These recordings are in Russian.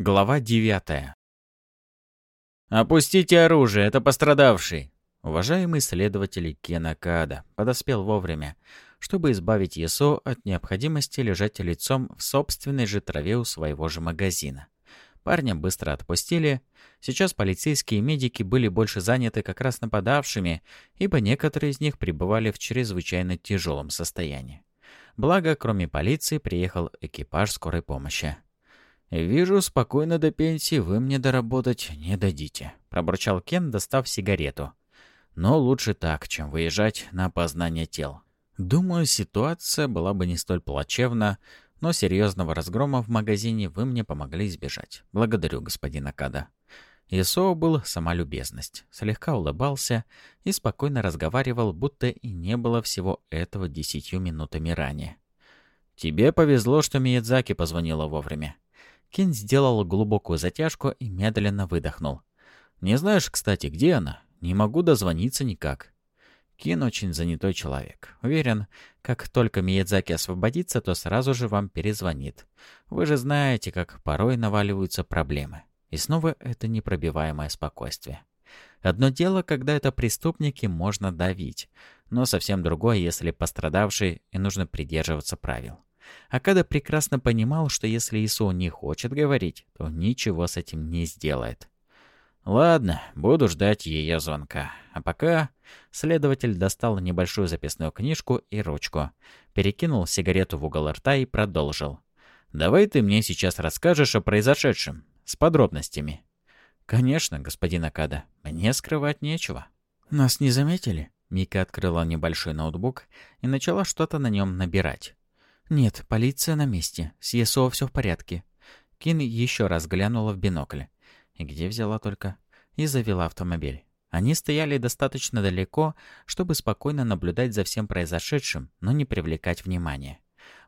Глава девятая. «Опустите оружие, это пострадавший!» Уважаемый следователь Кенакада подоспел вовремя, чтобы избавить Есо от необходимости лежать лицом в собственной же траве у своего же магазина. Парня быстро отпустили. Сейчас полицейские и медики были больше заняты как раз нападавшими, ибо некоторые из них пребывали в чрезвычайно тяжелом состоянии. Благо, кроме полиции, приехал экипаж скорой помощи. «Вижу, спокойно до пенсии вы мне доработать не дадите», — пробурчал Кен, достав сигарету. «Но лучше так, чем выезжать на опознание тел. Думаю, ситуация была бы не столь плачевна, но серьезного разгрома в магазине вы мне помогли избежать. Благодарю, господин Акада». Исоу был сама любезность, слегка улыбался и спокойно разговаривал, будто и не было всего этого десятью минутами ранее. «Тебе повезло, что Миядзаки позвонила вовремя. Кин сделал глубокую затяжку и медленно выдохнул. «Не знаешь, кстати, где она? Не могу дозвониться никак». Кин очень занятой человек. Уверен, как только Миядзаки освободится, то сразу же вам перезвонит. Вы же знаете, как порой наваливаются проблемы. И снова это непробиваемое спокойствие. Одно дело, когда это преступники, можно давить. Но совсем другое, если пострадавший, и нужно придерживаться правил. Акада прекрасно понимал, что если Ису не хочет говорить, то ничего с этим не сделает. «Ладно, буду ждать ее звонка. А пока...» Следователь достал небольшую записную книжку и ручку, перекинул сигарету в угол рта и продолжил. «Давай ты мне сейчас расскажешь о произошедшем, с подробностями». «Конечно, господин Акада, мне скрывать нечего». «Нас не заметили?» Мика открыла небольшой ноутбук и начала что-то на нем набирать. «Нет, полиция на месте. С ЕСО все в порядке». Кин еще раз глянула в бинокль. И где взяла только? И завела автомобиль. Они стояли достаточно далеко, чтобы спокойно наблюдать за всем произошедшим, но не привлекать внимания.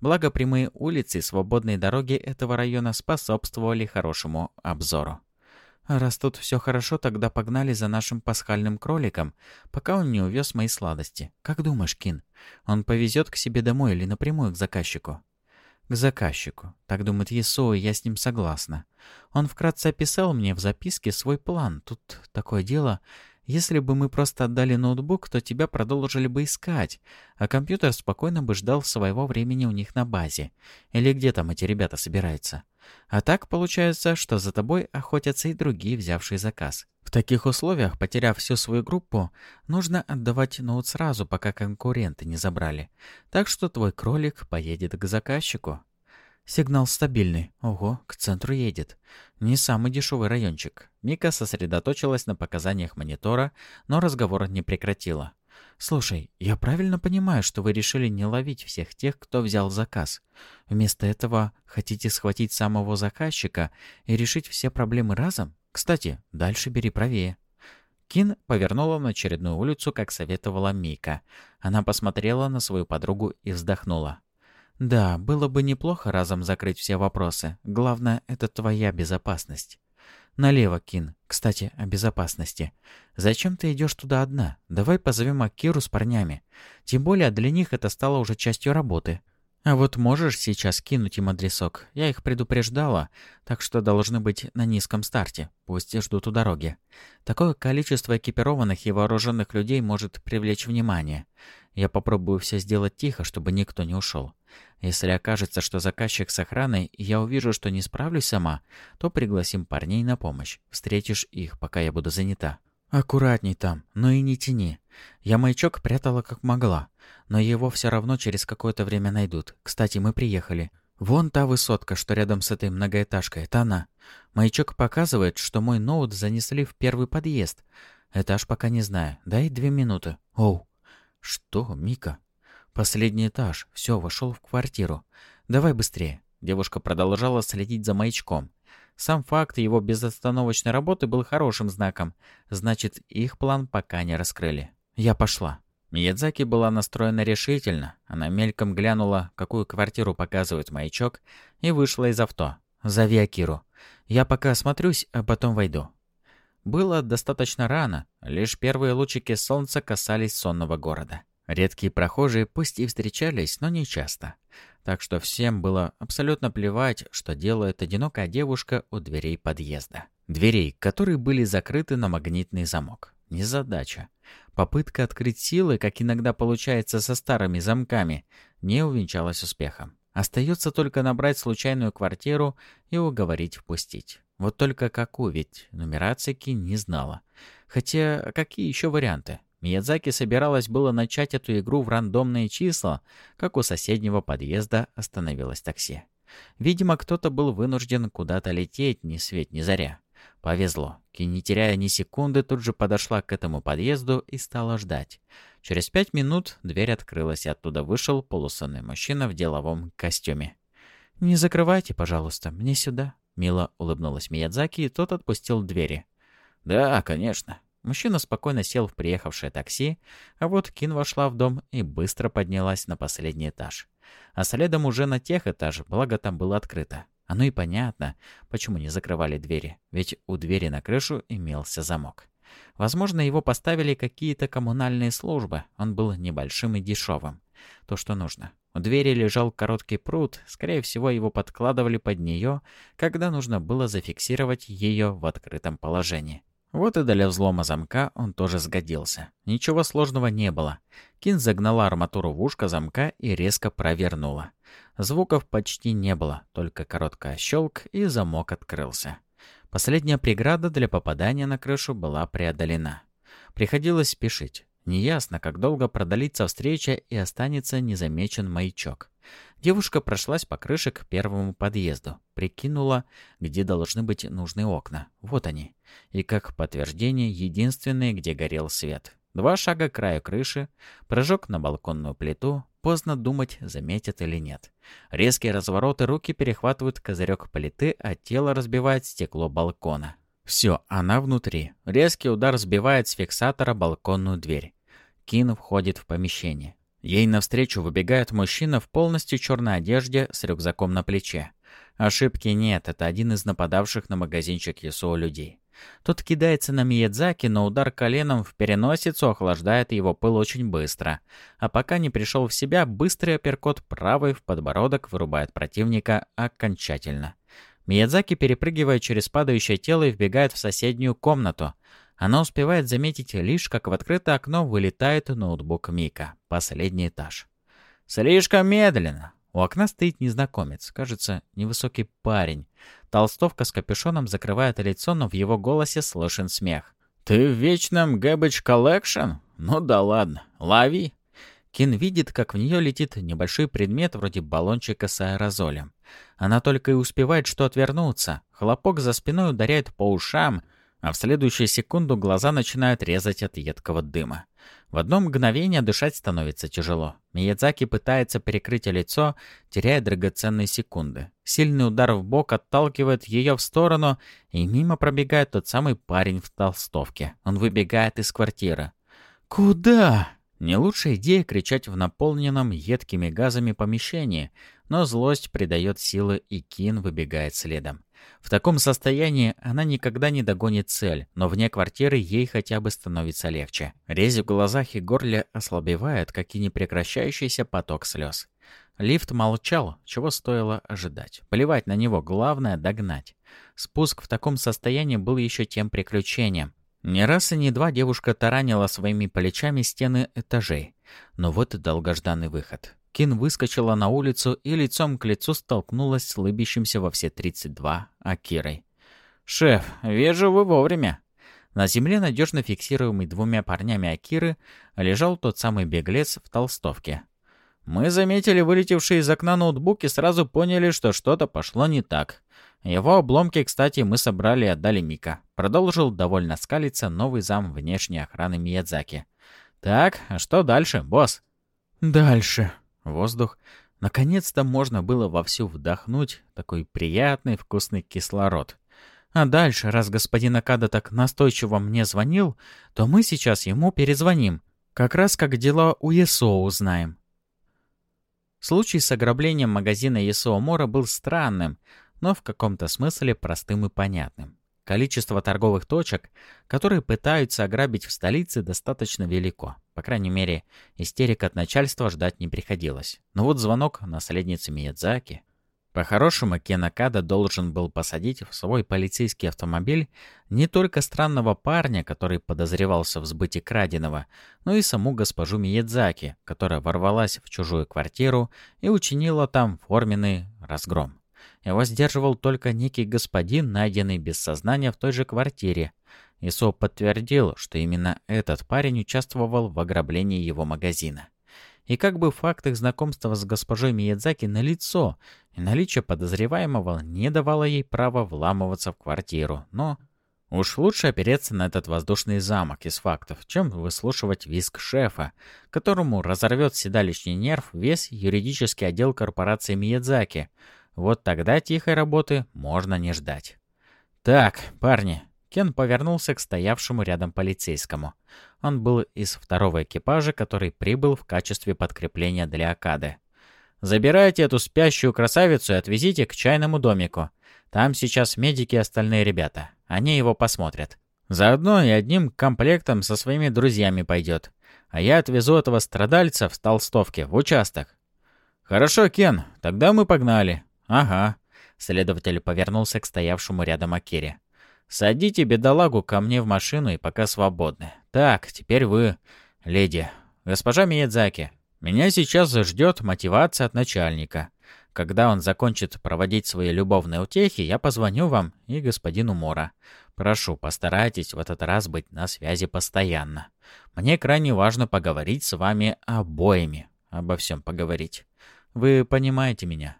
Благо прямые улицы и свободные дороги этого района способствовали хорошему обзору. «Раз тут все хорошо, тогда погнали за нашим пасхальным кроликом, пока он не увез мои сладости. Как думаешь, Кин, он повезет к себе домой или напрямую к заказчику?» «К заказчику. Так думает Есо, и я с ним согласна. Он вкратце описал мне в записке свой план. Тут такое дело. Если бы мы просто отдали ноутбук, то тебя продолжили бы искать, а компьютер спокойно бы ждал своего времени у них на базе. Или где там эти ребята собираются. А так получается, что за тобой охотятся и другие, взявшие заказ. В таких условиях, потеряв всю свою группу, нужно отдавать ноут сразу, пока конкуренты не забрали. Так что твой кролик поедет к заказчику. Сигнал стабильный. Ого, к центру едет. Не самый дешевый райончик. Мика сосредоточилась на показаниях монитора, но разговор не прекратила. «Слушай, я правильно понимаю, что вы решили не ловить всех тех, кто взял заказ. Вместо этого хотите схватить самого заказчика и решить все проблемы разом? Кстати, дальше бери правее». Кин повернула на очередную улицу, как советовала Мика. Она посмотрела на свою подругу и вздохнула. «Да, было бы неплохо разом закрыть все вопросы. Главное, это твоя безопасность». «Налево, Кин. Кстати, о безопасности. Зачем ты идешь туда одна? Давай позовем Акиру с парнями. Тем более для них это стало уже частью работы. А вот можешь сейчас кинуть им адресок? Я их предупреждала, так что должны быть на низком старте. Пусть ждут у дороги. Такое количество экипированных и вооруженных людей может привлечь внимание. Я попробую все сделать тихо, чтобы никто не ушел. Если окажется, что заказчик с охраной, и я увижу, что не справлюсь сама, то пригласим парней на помощь. Встретишь их, пока я буду занята. Аккуратней там, но и не тяни. Я маячок прятала как могла, но его все равно через какое-то время найдут. Кстати, мы приехали. Вон та высотка, что рядом с этой многоэтажкой, это она. Маячок показывает, что мой ноут занесли в первый подъезд. Этаж пока не знаю. Дай две минуты. Оу. Что, Мика? Последний этаж. Все, вошел в квартиру. Давай быстрее. Девушка продолжала следить за маячком. Сам факт его безостановочной работы был хорошим знаком. Значит, их план пока не раскрыли. Я пошла. Миядзаки была настроена решительно. Она мельком глянула, какую квартиру показывает маячок, и вышла из авто. «Зови Акиру. Я пока осмотрюсь, а потом войду». Было достаточно рано, лишь первые лучики солнца касались сонного города. Редкие прохожие пусть и встречались, но не часто. Так что всем было абсолютно плевать, что делает одинокая девушка у дверей подъезда. Дверей, которые были закрыты на магнитный замок. Незадача. Попытка открыть силы, как иногда получается со старыми замками, не увенчалась успехом. Остается только набрать случайную квартиру и уговорить впустить. Вот только какую, ведь нумерации Кин не знала. Хотя какие еще варианты? Миядзаки собиралась было начать эту игру в рандомные числа, как у соседнего подъезда остановилось такси. Видимо, кто-то был вынужден куда-то лететь ни свет ни заря. Повезло. Ки, не теряя ни секунды, тут же подошла к этому подъезду и стала ждать. Через пять минут дверь открылась, и оттуда вышел полусонный мужчина в деловом костюме. «Не закрывайте, пожалуйста, мне сюда», — мило улыбнулась Миядзаки, и тот отпустил двери. «Да, конечно». Мужчина спокойно сел в приехавшее такси, а вот Кин вошла в дом и быстро поднялась на последний этаж. А следом уже на тех этаж, благо там было открыто. Оно и понятно, почему не закрывали двери, ведь у двери на крышу имелся замок. Возможно, его поставили какие-то коммунальные службы, он был небольшим и дешевым. То, что нужно. У двери лежал короткий пруд, скорее всего, его подкладывали под нее, когда нужно было зафиксировать ее в открытом положении. Вот и для взлома замка он тоже сгодился. Ничего сложного не было. Кин загнала арматуру в ушко замка и резко провернула. Звуков почти не было, только короткая щелк и замок открылся. Последняя преграда для попадания на крышу была преодолена. Приходилось спешить. Неясно, как долго продолится встреча и останется незамечен маячок. Девушка прошлась по крыше к первому подъезду, прикинула, где должны быть нужные окна. Вот они. И как подтверждение, единственные, где горел свет. Два шага к краю крыши, прыжок на балконную плиту, поздно думать, заметят или нет. Резкие развороты руки перехватывают козырек плиты, а тело разбивает стекло балкона. Все, она внутри. Резкий удар сбивает с фиксатора балконную дверь. Кин входит в помещение. Ей навстречу выбегает мужчина в полностью черной одежде с рюкзаком на плече. Ошибки нет, это один из нападавших на магазинчик Ясуо людей. Тот кидается на Миядзаки, но удар коленом в переносицу охлаждает его пыл очень быстро. А пока не пришел в себя, быстрый апперкот правой в подбородок вырубает противника окончательно. Миядзаки перепрыгивает через падающее тело и вбегает в соседнюю комнату. Она успевает заметить лишь, как в открытое окно вылетает ноутбук Мика. Последний этаж. «Слишком медленно!» У окна стоит незнакомец, кажется, невысокий парень. Толстовка с капюшоном закрывает лицо, но в его голосе слышен смех. «Ты в вечном garbage collection? Ну да ладно, лови!» Кин видит, как в нее летит небольшой предмет вроде баллончика с аэрозолем. Она только и успевает что отвернуться. Хлопок за спиной ударяет по ушам, а в следующую секунду глаза начинают резать от едкого дыма. В одно мгновение дышать становится тяжело. Миядзаки пытается перекрыть лицо, теряя драгоценные секунды. Сильный удар в бок отталкивает ее в сторону, и мимо пробегает тот самый парень в толстовке. Он выбегает из квартиры. «Куда?» Не лучшая идея кричать в наполненном едкими газами помещении, но злость придает силы, и Кин выбегает следом. В таком состоянии она никогда не догонит цель, но вне квартиры ей хотя бы становится легче. Резь в глазах и горле ослабевает, как и непрекращающийся поток слез. Лифт молчал, чего стоило ожидать. Плевать на него, главное — догнать. Спуск в таком состоянии был еще тем приключением. Не раз и не два девушка таранила своими плечами стены этажей. Но вот и долгожданный выход. Кин выскочила на улицу и лицом к лицу столкнулась с лыбящимся во все 32 Акирой. «Шеф, вижу, вы вовремя!» На земле, надежно фиксируемый двумя парнями Акиры, лежал тот самый беглец в толстовке. «Мы заметили вылетевший из окна ноутбук и сразу поняли, что что-то пошло не так. Его обломки, кстати, мы собрали и отдали Мика». Продолжил довольно скалиться новый зам внешней охраны Миядзаки. «Так, что дальше, босс?» «Дальше», Воздух. Наконец-то можно было вовсю вдохнуть такой приятный вкусный кислород. А дальше, раз господин Акада так настойчиво мне звонил, то мы сейчас ему перезвоним. Как раз как дела у ЕСО узнаем. Случай с ограблением магазина ЕСО Мора был странным, но в каком-то смысле простым и понятным. Количество торговых точек, которые пытаются ограбить в столице, достаточно велико. По крайней мере, истерик от начальства ждать не приходилось. Но вот звонок наследницы Миядзаки... По-хорошему, Кенакада должен был посадить в свой полицейский автомобиль не только странного парня, который подозревался в сбыте краденого, но и саму госпожу Миядзаки, которая ворвалась в чужую квартиру и учинила там форменный разгром. Его сдерживал только некий господин, найденный без сознания в той же квартире. Исо подтвердил, что именно этот парень участвовал в ограблении его магазина. И как бы факт их знакомства с госпожой Миядзаки налицо, и наличие подозреваемого не давало ей права вламываться в квартиру. Но уж лучше опереться на этот воздушный замок из фактов, чем выслушивать виск шефа, которому разорвет седалищный нерв весь юридический отдел корпорации Миядзаки. Вот тогда тихой работы можно не ждать. «Так, парни, Кен повернулся к стоявшему рядом полицейскому. Он был из второго экипажа, который прибыл в качестве подкрепления для Акады. «Забирайте эту спящую красавицу и отвезите к чайному домику. Там сейчас медики и остальные ребята. Они его посмотрят. Заодно и одним комплектом со своими друзьями пойдет. А я отвезу этого страдальца в толстовке в участок». «Хорошо, Кен, тогда мы погнали». «Ага». Следователь повернулся к стоявшему рядом Акире. Садите бедолагу ко мне в машину и пока свободны. Так, теперь вы, леди. Госпожа Миядзаки, меня сейчас ждет мотивация от начальника. Когда он закончит проводить свои любовные утехи, я позвоню вам и господину Мора. Прошу, постарайтесь в этот раз быть на связи постоянно. Мне крайне важно поговорить с вами обоими. Обо всем поговорить. Вы понимаете меня?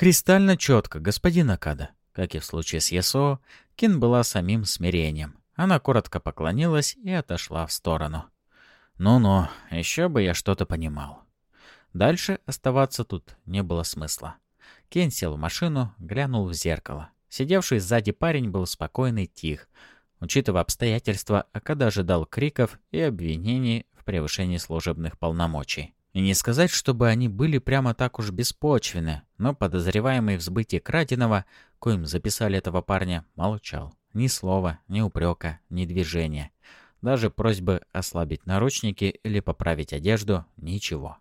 Кристально четко, господин Акада. Как и в случае с Ясо, Кин была самим смирением. Она коротко поклонилась и отошла в сторону. «Ну-ну, еще бы я что-то понимал». Дальше оставаться тут не было смысла. Кен сел в машину, глянул в зеркало. Сидевший сзади парень был спокойный тих. Учитывая обстоятельства, Акада ожидал криков и обвинений в превышении служебных полномочий. И не сказать, чтобы они были прямо так уж беспочвены, но подозреваемый в сбытии краденого, коим записали этого парня, молчал. Ни слова, ни упрека, ни движения. Даже просьбы ослабить наручники или поправить одежду — ничего.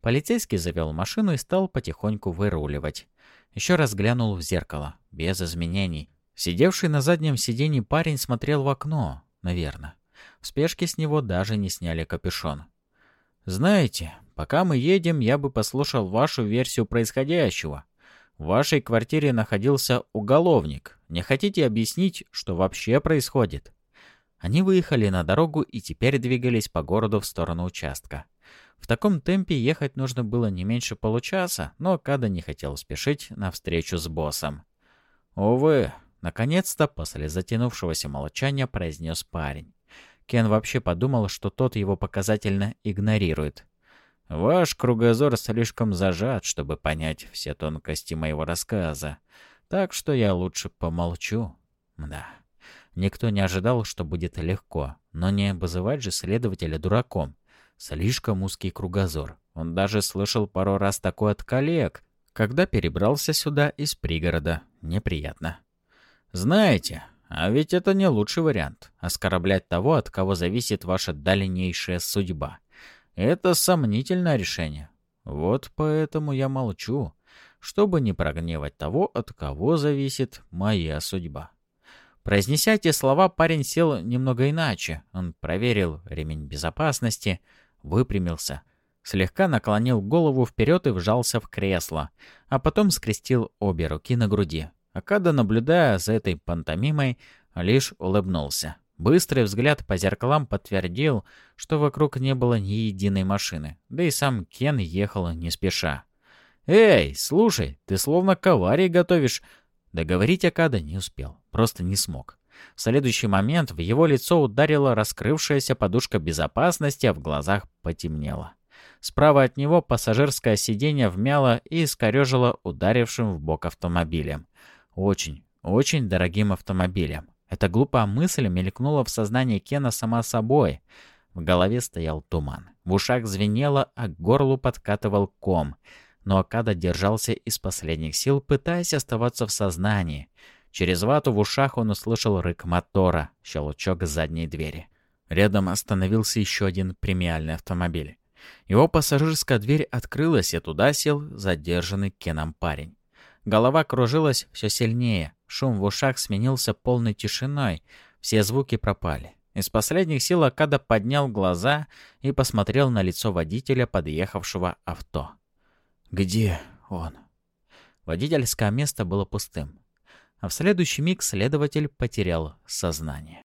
Полицейский завел машину и стал потихоньку выруливать. Еще раз глянул в зеркало, без изменений. Сидевший на заднем сиденье парень смотрел в окно, наверное. В спешке с него даже не сняли капюшон. «Знаете, Пока мы едем, я бы послушал вашу версию происходящего. В вашей квартире находился уголовник. Не хотите объяснить, что вообще происходит?» Они выехали на дорогу и теперь двигались по городу в сторону участка. В таком темпе ехать нужно было не меньше получаса, но Када не хотел спешить на встречу с боссом. «Увы», — наконец-то после затянувшегося молчания произнес парень. Кен вообще подумал, что тот его показательно игнорирует. Ваш кругозор слишком зажат, чтобы понять все тонкости моего рассказа. Так что я лучше помолчу. Да. Никто не ожидал, что будет легко. Но не обозывать же следователя дураком. Слишком узкий кругозор. Он даже слышал пару раз такое от коллег, когда перебрался сюда из пригорода. Неприятно. Знаете, а ведь это не лучший вариант. Оскорблять того, от кого зависит ваша дальнейшая судьба. Это сомнительное решение. Вот поэтому я молчу, чтобы не прогневать того, от кого зависит моя судьба. Произнеся эти слова, парень сел немного иначе. Он проверил ремень безопасности, выпрямился, слегка наклонил голову вперед и вжался в кресло, а потом скрестил обе руки на груди. Акада, наблюдая за этой пантомимой, лишь улыбнулся. Быстрый взгляд по зеркалам подтвердил, что вокруг не было ни единой машины, да и сам Кен ехал не спеша. «Эй, слушай, ты словно к аварии готовишь!» Договорить Акада не успел, просто не смог. В следующий момент в его лицо ударила раскрывшаяся подушка безопасности, а в глазах потемнело. Справа от него пассажирское сиденье вмяло и искорежило ударившим в бок автомобилем. Очень, очень дорогим автомобилем. Эта глупая мысль мелькнула в сознании Кена сама собой. В голове стоял туман. В ушах звенело, а к горлу подкатывал ком. Но Акада держался из последних сил, пытаясь оставаться в сознании. Через вату в ушах он услышал рык мотора, щелчок задней двери. Рядом остановился еще один премиальный автомобиль. Его пассажирская дверь открылась, и туда сел задержанный Кеном парень. Голова кружилась все сильнее, шум в ушах сменился полной тишиной, все звуки пропали. Из последних сил Акада поднял глаза и посмотрел на лицо водителя подъехавшего авто. «Где он?» Водительское место было пустым. А в следующий миг следователь потерял сознание.